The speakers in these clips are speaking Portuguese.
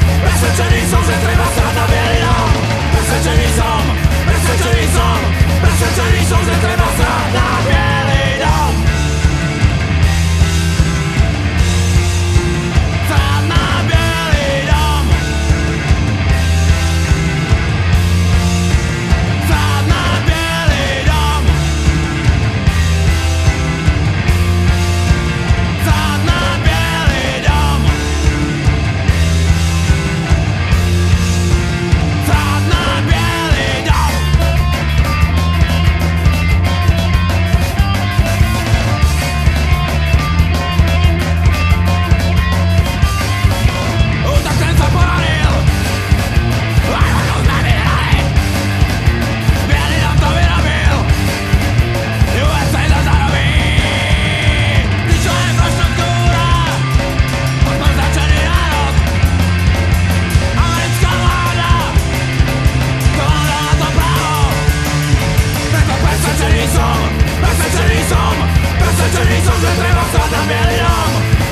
That's what you need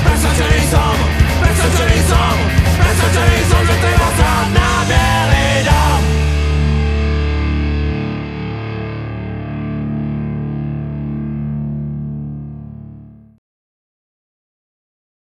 Przestrzeliłam, przestrzeliłam